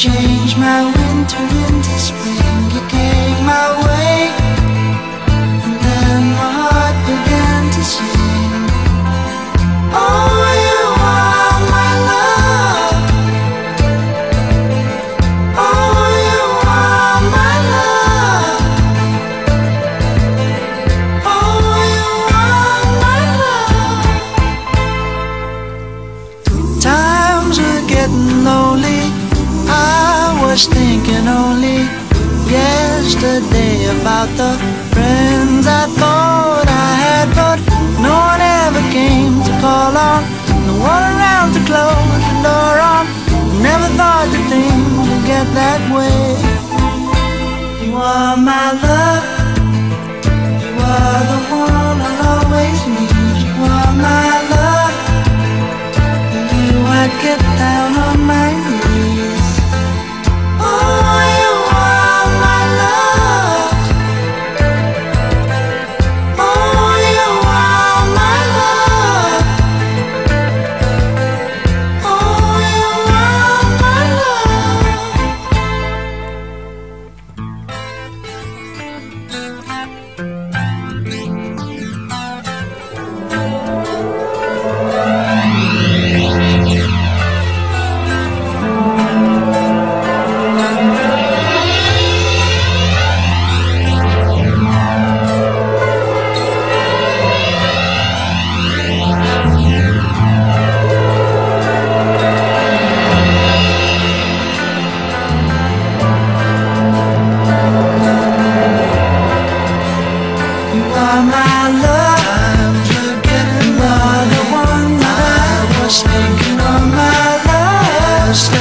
change my winter into spring. You came my way. was thinking only yesterday about the friends I thought I had, but no one ever came to call on. No one around to close the door on. Never thought that things would get that way. understand.